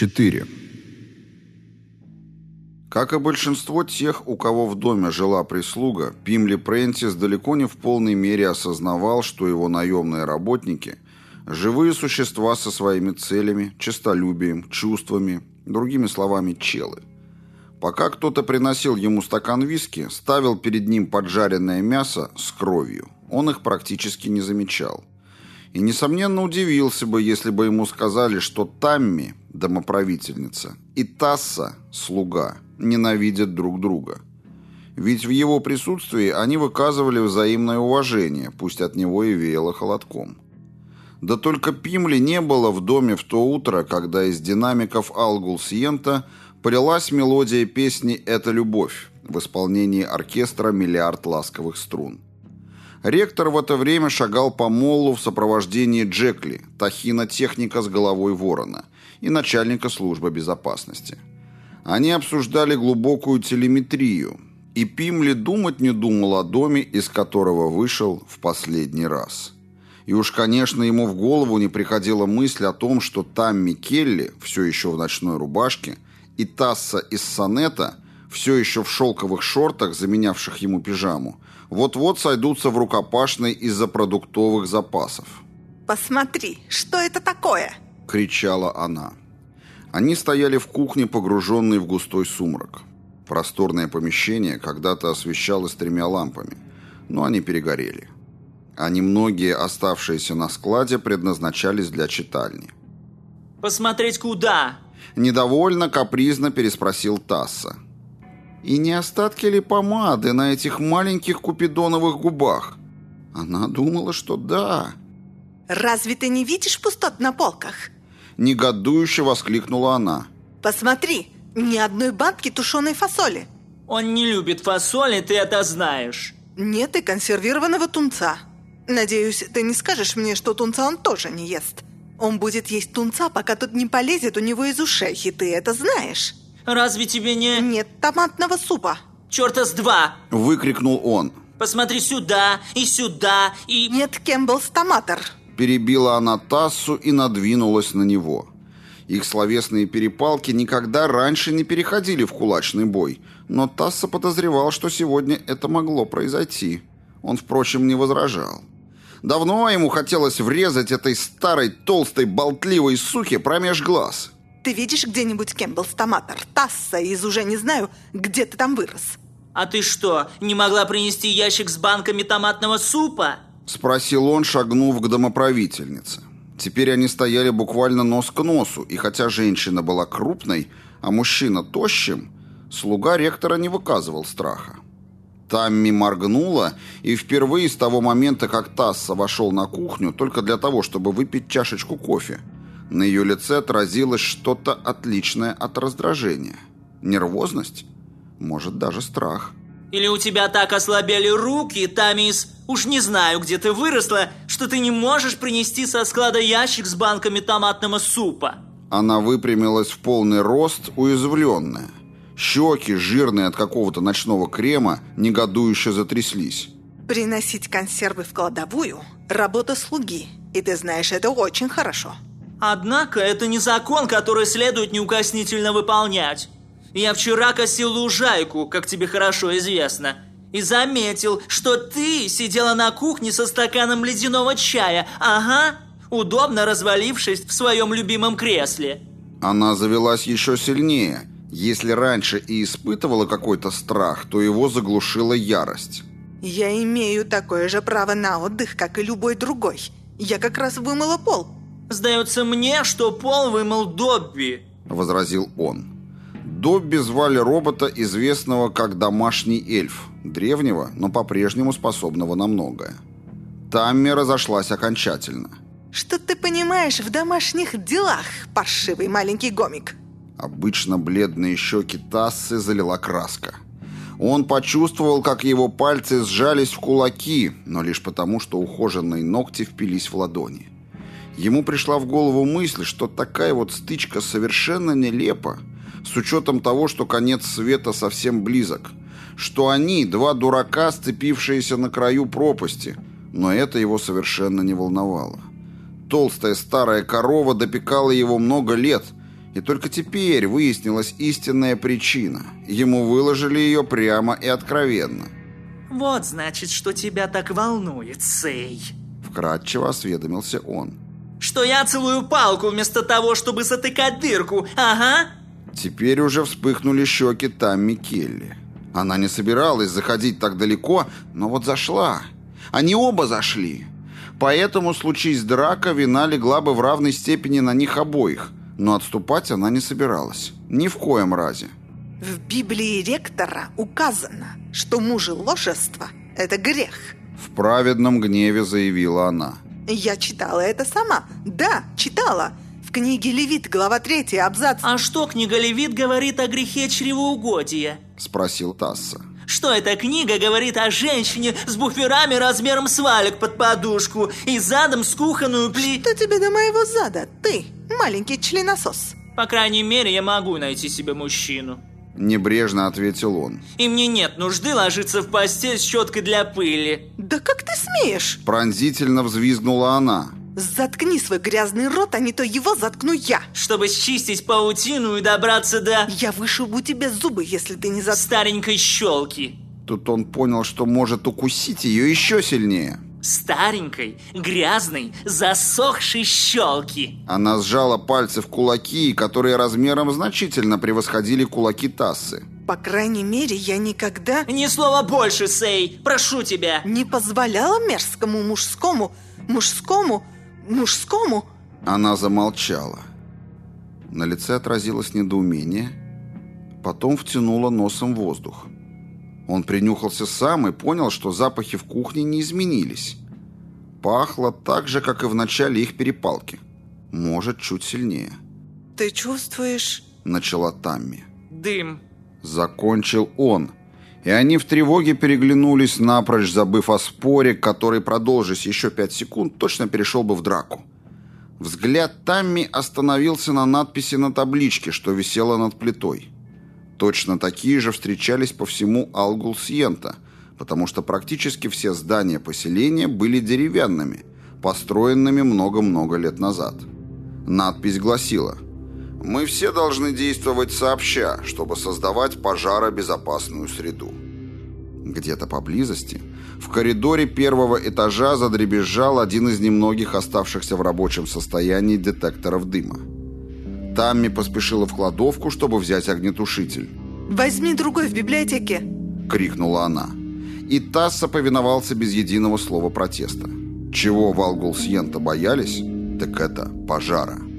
4. Как и большинство тех, у кого в доме жила прислуга, Пимли Прентис далеко не в полной мере осознавал, что его наемные работники – живые существа со своими целями, честолюбием, чувствами, другими словами, челы. Пока кто-то приносил ему стакан виски, ставил перед ним поджаренное мясо с кровью, он их практически не замечал. И, несомненно, удивился бы, если бы ему сказали, что Тамми, домоправительница, и Тасса, слуга, ненавидят друг друга. Ведь в его присутствии они выказывали взаимное уважение, пусть от него и веяло холодком. Да только Пимли не было в доме в то утро, когда из динамиков Алгул Сиента полилась мелодия песни «Это любовь» в исполнении оркестра «Миллиард ласковых струн». Ректор в это время шагал по моллу в сопровождении Джекли, тахина-техника с головой ворона, и начальника службы безопасности. Они обсуждали глубокую телеметрию, и Пимли думать не думал о доме, из которого вышел в последний раз. И уж, конечно, ему в голову не приходила мысль о том, что Тамми Келли, все еще в ночной рубашке, и Тасса из Сонета, все еще в шелковых шортах, заменявших ему пижаму, вот-вот сойдутся в рукопашной из-за продуктовых запасов. «Посмотри, что это такое?» — кричала она. Они стояли в кухне, погруженные в густой сумрак. Просторное помещение когда-то освещалось тремя лампами, но они перегорели. А немногие оставшиеся на складе предназначались для читальни. «Посмотреть куда?» Недовольно, капризно переспросил Тасса. И не остатки ли помады на этих маленьких купидоновых губах? Она думала, что да. «Разве ты не видишь пустот на полках?» Негодующе воскликнула она. «Посмотри, ни одной банки тушеной фасоли». «Он не любит фасоли, ты это знаешь». «Нет и консервированного тунца. Надеюсь, ты не скажешь мне, что тунца он тоже не ест. Он будет есть тунца, пока тот не полезет у него из ушей, и ты это знаешь». Разве тебе не... Нет томатного супа. Черта с два! Выкрикнул он. Посмотри сюда и сюда и... Нет Campbell's Tomato. Перебила она Тассу и надвинулась на него. Их словесные перепалки никогда раньше не переходили в кулачный бой, но Тасса подозревал, что сегодня это могло произойти. Он, впрочем, не возражал. Давно ему хотелось врезать этой старой, толстой, болтливой суке промеж глаз. Ты видишь где-нибудь Campbell's Tomato? Тасса из уже не знаю, где ты там вырос. А ты что, не могла принести ящик с банками томатного супа? Спросил он, шагнув к домоправительнице. Теперь они стояли буквально нос к носу, и хотя женщина была крупной, а мужчина тощим, слуга ректора не выказывал страха. Тамми моргнула, и впервые с того момента, как Тасса вошел на кухню, только для того, чтобы выпить чашечку кофе, на ее лице отразилось что-то отличное от раздражения. Нервозность? Может, даже страх. Или у тебя так ослабели руки, Тамис? Уж не знаю, где ты выросла, что ты не можешь принести со склада ящик с банками томатного супа. Она выпрямилась в полный рост, уязвленная. Щеки, жирные от какого-то ночного крема, негодующе затряслись. Приносить консервы в кладовую – работа слуги. И ты знаешь, это очень хорошо. Однако это не закон, который следует неукоснительно выполнять. Я вчера косил лужайку, как тебе хорошо известно, и заметил, что ты сидела на кухне со стаканом ледяного чая, ага, удобно развалившись в своем любимом кресле. Она завелась еще сильнее. Если раньше и испытывала какой-то страх, то его заглушила ярость. Я имею такое же право на отдых, как и любой другой. Я как раз вымыла пол, «Сдается мне, что пол вымыл Добби», — возразил он. Добби звали робота, известного как домашний эльф, древнего, но по-прежнему способного на многое. Тамми разошлась окончательно. «Что ты понимаешь в домашних делах, паршивый маленький гомик?» Обычно бледные щеки Тассы залила краска. Он почувствовал, как его пальцы сжались в кулаки, но лишь потому, что ухоженные ногти впились в ладони. Ему пришла в голову мысль, что такая вот стычка совершенно нелепа, с учетом того, что конец света совсем близок, что они два дурака, сцепившиеся на краю пропасти, но это его совершенно не волновало. Толстая старая корова допекала его много лет, И только теперь выяснилась истинная причина. Ему выложили ее прямо и откровенно. Вот значит, что тебя так волнует, Сей. Вкратчиво осведомился он. Что я целую палку вместо того, чтобы затыкать дырку, ага? Теперь уже вспыхнули щеки Тамми Келли. Она не собиралась заходить так далеко, но вот зашла. Они оба зашли. Поэтому, случись драка, вина легла бы в равной степени на них обоих. Но отступать она не собиралась. Ни в коем разе. В Библии ректора указано, что мужеложество – это грех. В праведном гневе заявила она. Я читала это сама. Да, читала. В книге Левит, глава 3, абзац. А что книга Левит говорит о грехе чревоугодия? Спросил Тасса. Что эта книга говорит о женщине с буферами размером с валик под подушку и задом с кухонную пли... Что тебе до моего зада? Ты, маленький членосос. По крайней мере, я могу найти себе мужчину. Небрежно ответил он. И мне нет нужды ложиться в постель с щеткой для пыли. Да как ты смеешь? Пронзительно взвизгнула она. Заткни свой грязный рот, а не то его заткну я. Чтобы счистить паутину и добраться до... Я вышибу тебе зубы, если ты не за... Старенькой щелки. Тут он понял, что может укусить ее еще сильнее. Старенькой, грязной, засохшей щелки. Она сжала пальцы в кулаки, которые размером значительно превосходили кулаки Тассы. По крайней мере, я никогда... Ни слова больше, Сей, прошу тебя. Не позволяла мерзкому мужскому, мужскому, мужскому... Она замолчала. На лице отразилось недоумение, потом втянула носом воздух. Он принюхался сам и понял, что запахи в кухне не изменились. Пахло так же, как и в начале их перепалки. Может, чуть сильнее. «Ты чувствуешь...» — начала Тамми. Дым. Закончил он. И они в тревоге переглянулись, напрочь забыв о споре, который, продолжись еще пять секунд, точно перешел бы в драку. Взгляд Тамми остановился на надписи на табличке, что висела над плитой. Точно такие же встречались по всему Алгул-Сьента, потому что практически все здания поселения были деревянными, построенными много-много лет назад. Надпись гласила «Мы все должны действовать сообща, чтобы создавать пожаробезопасную среду». Где-то поблизости, в коридоре первого этажа задребезжал один из немногих оставшихся в рабочем состоянии детекторов дыма. Тамми поспешила в кладовку, чтобы взять огнетушитель. «Возьми другой в библиотеке!» — крикнула она. И Тасса повиновался без единого слова протеста. Чего Валгул Сьента боялись, так это пожара.